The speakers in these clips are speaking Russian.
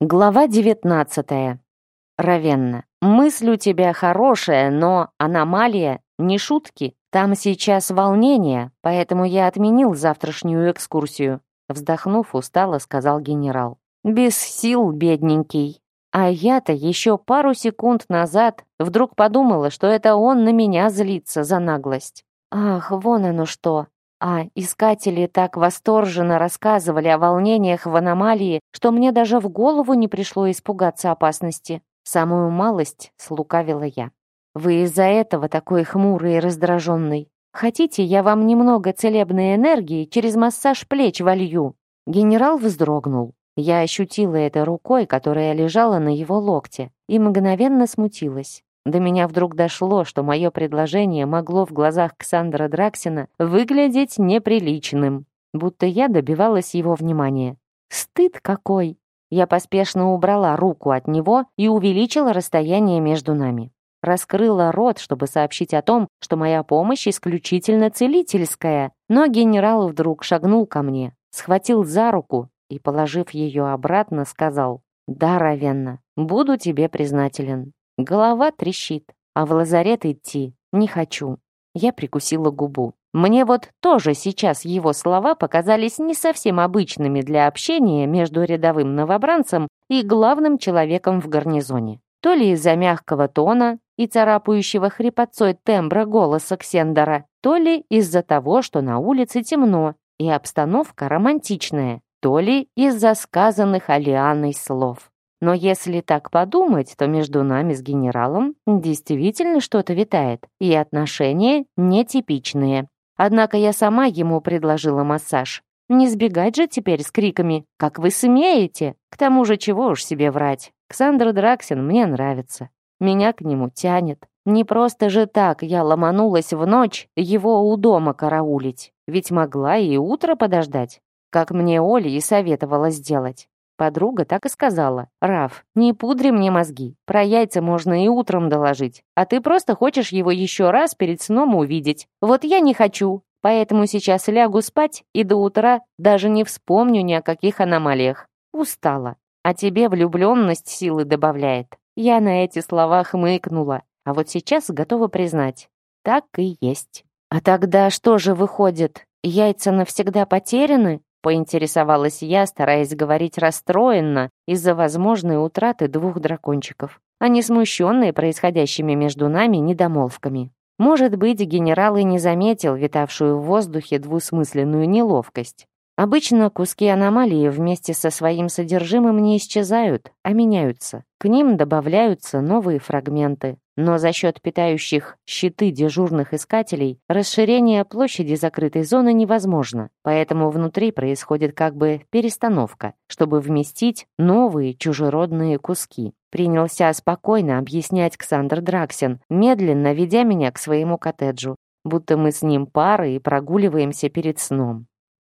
Глава 19. Равенна. Мысль у тебя хорошая, но аномалия, не шутки. Там сейчас волнение, поэтому я отменил завтрашнюю экскурсию. Вздохнув устало, сказал генерал. Без сил, бедненький. А я-то еще пару секунд назад вдруг подумала, что это он на меня злится за наглость. Ах, вон оно что. А искатели так восторженно рассказывали о волнениях в аномалии, что мне даже в голову не пришло испугаться опасности. Самую малость слукавила я. Вы из-за этого такой хмурый и раздраженный. Хотите, я вам немного целебной энергии через массаж плеч волью?» Генерал вздрогнул. Я ощутила это рукой, которая лежала на его локте, и мгновенно смутилась. До меня вдруг дошло, что мое предложение могло в глазах Ксандра Драксина выглядеть неприличным, будто я добивалась его внимания. Стыд какой! Я поспешно убрала руку от него и увеличила расстояние между нами. Раскрыла рот, чтобы сообщить о том, что моя помощь исключительно целительская, но генерал вдруг шагнул ко мне, схватил за руку и, положив ее обратно, сказал «Да, Равенна, буду тебе признателен. Голова трещит, а в лазарет идти не хочу. Я прикусила губу. Мне вот тоже сейчас его слова показались не совсем обычными для общения между рядовым новобранцем и главным человеком в гарнизоне. То ли из-за мягкого тона и царапающего хрипотцой тембра голоса Ксендера, то ли из-за того, что на улице темно и обстановка романтичная, то ли из-за сказанных Алианой слов. Но если так подумать, то между нами с генералом действительно что-то витает, и отношения нетипичные. Однако я сама ему предложила массаж. Не сбегать же теперь с криками «Как вы смеете!» К тому же чего уж себе врать. Ксандр Драксин мне нравится. Меня к нему тянет. Не просто же так я ломанулась в ночь его у дома караулить. Ведь могла и утро подождать, как мне Оля и советовала сделать. Подруга так и сказала. «Раф, не пудри мне мозги. Про яйца можно и утром доложить. А ты просто хочешь его еще раз перед сном увидеть. Вот я не хочу. Поэтому сейчас лягу спать и до утра даже не вспомню ни о каких аномалиях. Устала. А тебе влюбленность силы добавляет». Я на эти слова хмыкнула. А вот сейчас готова признать. Так и есть. А тогда что же выходит? Яйца навсегда потеряны? Поинтересовалась я, стараясь говорить расстроенно из-за возможной утраты двух дракончиков, а не смущенные происходящими между нами недомолвками. Может быть, генерал и не заметил витавшую в воздухе двусмысленную неловкость. Обычно куски аномалии вместе со своим содержимым не исчезают, а меняются. К ним добавляются новые фрагменты. Но за счет питающих щиты дежурных искателей расширение площади закрытой зоны невозможно, поэтому внутри происходит как бы перестановка, чтобы вместить новые чужеродные куски. Принялся спокойно объяснять Ксандр Драксин, медленно ведя меня к своему коттеджу, будто мы с ним пара и прогуливаемся перед сном.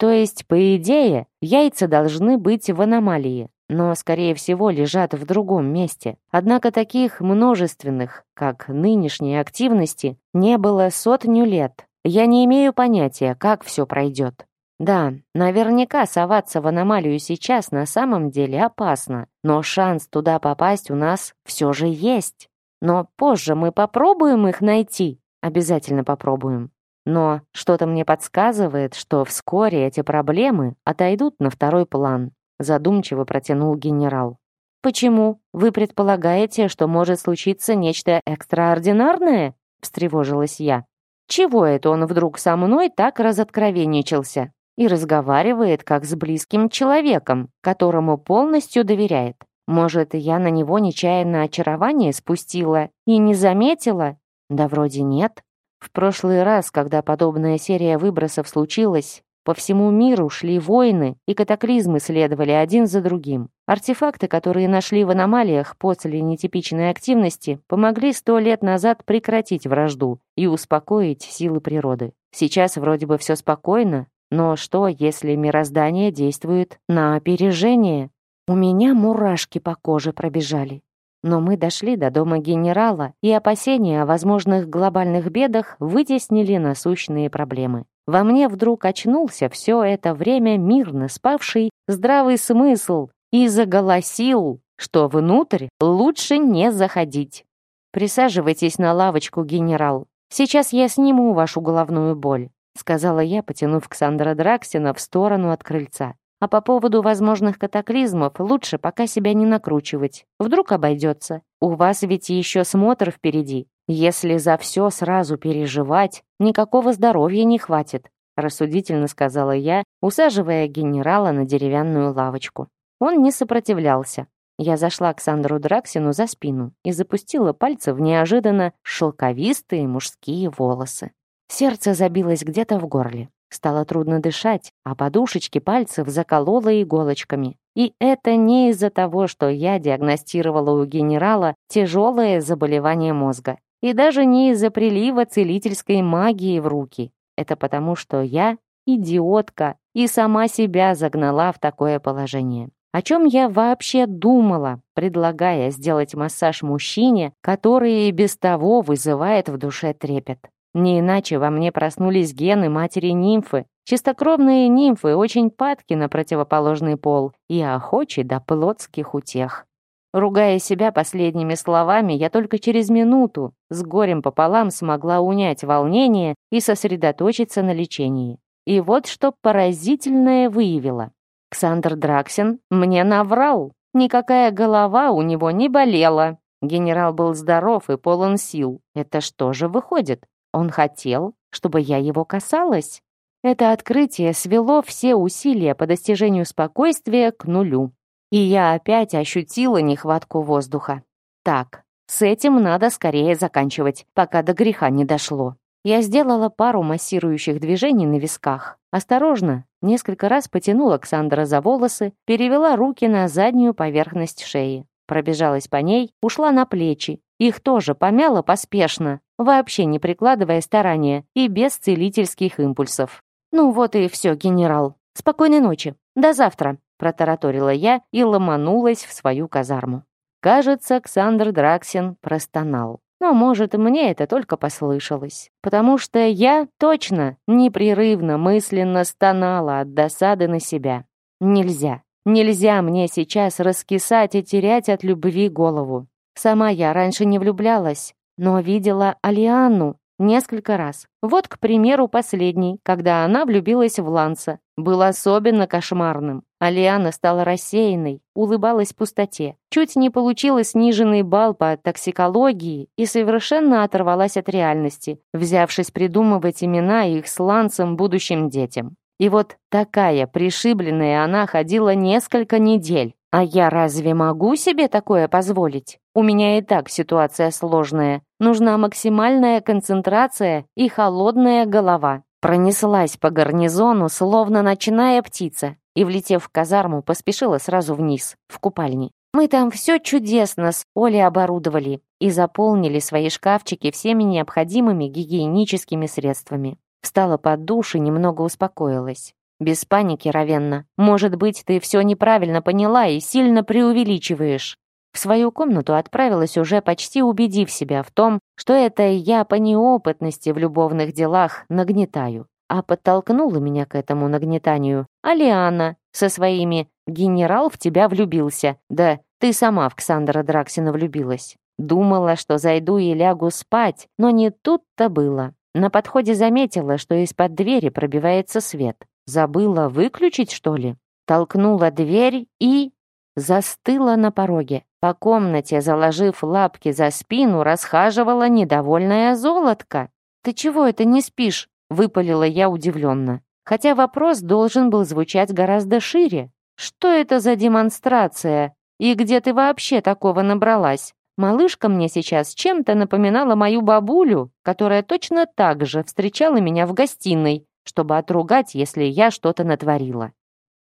То есть, по идее, яйца должны быть в аномалии, но, скорее всего, лежат в другом месте. Однако таких множественных, как нынешние активности, не было сотню лет. Я не имею понятия, как все пройдет. Да, наверняка соваться в аномалию сейчас на самом деле опасно, но шанс туда попасть у нас все же есть. Но позже мы попробуем их найти. Обязательно попробуем. Но что-то мне подсказывает, что вскоре эти проблемы отойдут на второй план, задумчиво протянул генерал. Почему? Вы предполагаете, что может случиться нечто экстраординарное? встревожилась я. Чего это он вдруг со мной так разоткровенничался и разговаривает как с близким человеком, которому полностью доверяет? Может, я на него нечаянно очарование спустила и не заметила? Да вроде нет. В прошлый раз, когда подобная серия выбросов случилась, по всему миру шли войны, и катаклизмы следовали один за другим. Артефакты, которые нашли в аномалиях после нетипичной активности, помогли сто лет назад прекратить вражду и успокоить силы природы. Сейчас вроде бы все спокойно, но что, если мироздание действует на опережение? У меня мурашки по коже пробежали. Но мы дошли до дома генерала, и опасения о возможных глобальных бедах вытеснили насущные проблемы. Во мне вдруг очнулся все это время мирно спавший здравый смысл, и заголосил, что внутрь лучше не заходить. «Присаживайтесь на лавочку, генерал. Сейчас я сниму вашу головную боль», сказала я, потянув Ксандра Драксина в сторону от крыльца. А по поводу возможных катаклизмов лучше пока себя не накручивать. Вдруг обойдется. У вас ведь еще смотр впереди. Если за все сразу переживать, никакого здоровья не хватит, рассудительно сказала я, усаживая генерала на деревянную лавочку. Он не сопротивлялся. Я зашла к Сандру Драксину за спину и запустила пальцы в неожиданно шелковистые мужские волосы. Сердце забилось где-то в горле. Стало трудно дышать, а подушечки пальцев закололо иголочками. И это не из-за того, что я диагностировала у генерала тяжелое заболевание мозга. И даже не из-за прилива целительской магии в руки. Это потому, что я идиотка и сама себя загнала в такое положение. О чем я вообще думала, предлагая сделать массаж мужчине, который и без того вызывает в душе трепет? Не иначе во мне проснулись гены матери-нимфы. Чистокровные нимфы очень падки на противоположный пол и охочи до плотских утех. Ругая себя последними словами, я только через минуту с горем пополам смогла унять волнение и сосредоточиться на лечении. И вот что поразительное выявила. Ксандр Драксин мне наврал. Никакая голова у него не болела. Генерал был здоров и полон сил. Это что же выходит? Он хотел, чтобы я его касалась. Это открытие свело все усилия по достижению спокойствия к нулю. И я опять ощутила нехватку воздуха. Так, с этим надо скорее заканчивать, пока до греха не дошло. Я сделала пару массирующих движений на висках. Осторожно, несколько раз потянула Ксандра за волосы, перевела руки на заднюю поверхность шеи. Пробежалась по ней, ушла на плечи. Их тоже помяла поспешно, вообще не прикладывая старания и без целительских импульсов. «Ну вот и все, генерал. Спокойной ночи. До завтра», протараторила я и ломанулась в свою казарму. Кажется, Александр Драксин простонал. Но, может, мне это только послышалось, потому что я точно непрерывно мысленно стонала от досады на себя. Нельзя, нельзя мне сейчас раскисать и терять от любви голову. Сама я раньше не влюблялась, но видела Алианну несколько раз. Вот, к примеру, последний, когда она влюбилась в Ланса. Был особенно кошмарным. Алиана стала рассеянной, улыбалась пустоте. Чуть не получила сниженный балл по токсикологии и совершенно оторвалась от реальности, взявшись придумывать имена их с Лансом будущим детям. И вот такая пришибленная она ходила несколько недель. А я разве могу себе такое позволить? У меня и так ситуация сложная. Нужна максимальная концентрация и холодная голова. Пронеслась по гарнизону, словно ночная птица, и, влетев в казарму, поспешила сразу вниз, в купальни. Мы там все чудесно с Олей оборудовали и заполнили свои шкафчики всеми необходимыми гигиеническими средствами. Встала под душ и немного успокоилась. Без паники, Равенна. Может быть, ты все неправильно поняла и сильно преувеличиваешь. В свою комнату отправилась уже почти убедив себя в том, что это я по неопытности в любовных делах нагнетаю. А подтолкнула меня к этому нагнетанию Алиана со своими «генерал в тебя влюбился», да «ты сама в Ксандра Драксина влюбилась». Думала, что зайду и лягу спать, но не тут-то было. На подходе заметила, что из-под двери пробивается свет. Забыла выключить, что ли? Толкнула дверь и... Застыла на пороге. По комнате, заложив лапки за спину, расхаживала недовольная золотка. «Ты чего это не спишь?» — выпалила я удивленно. Хотя вопрос должен был звучать гораздо шире. «Что это за демонстрация? И где ты вообще такого набралась?» Малышка мне сейчас чем-то напоминала мою бабулю, которая точно так же встречала меня в гостиной, чтобы отругать, если я что-то натворила.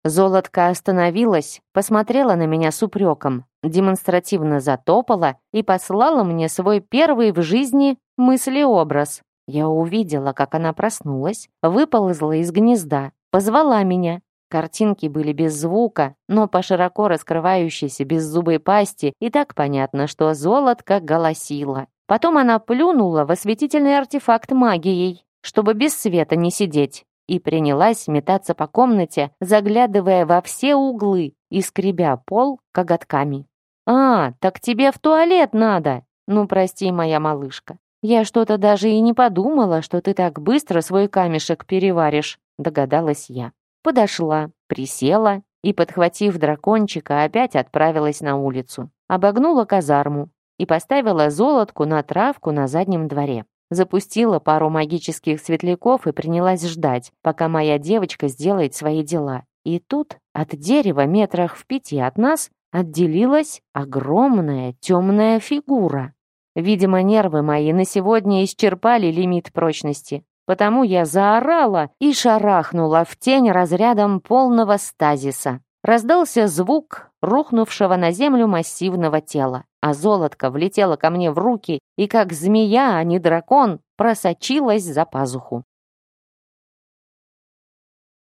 Золотка остановилась, посмотрела на меня с упреком, демонстративно затопала и послала мне свой первый в жизни мыслеобраз. Я увидела, как она проснулась, выползла из гнезда, позвала меня. Картинки были без звука, но по широко раскрывающейся беззубой пасти и так понятно, что золотка голосила. Потом она плюнула в осветительный артефакт магией, чтобы без света не сидеть. и принялась метаться по комнате, заглядывая во все углы и скребя пол коготками. «А, так тебе в туалет надо!» «Ну, прости, моя малышка. Я что-то даже и не подумала, что ты так быстро свой камешек переваришь», догадалась я. Подошла, присела и, подхватив дракончика, опять отправилась на улицу. Обогнула казарму и поставила золотку на травку на заднем дворе. Запустила пару магических светляков и принялась ждать, пока моя девочка сделает свои дела. И тут от дерева метрах в пяти от нас отделилась огромная темная фигура. Видимо, нервы мои на сегодня исчерпали лимит прочности, потому я заорала и шарахнула в тень разрядом полного стазиса. Раздался звук рухнувшего на землю массивного тела, а золотко влетело ко мне в руки и, как змея, а не дракон, просочилась за пазуху.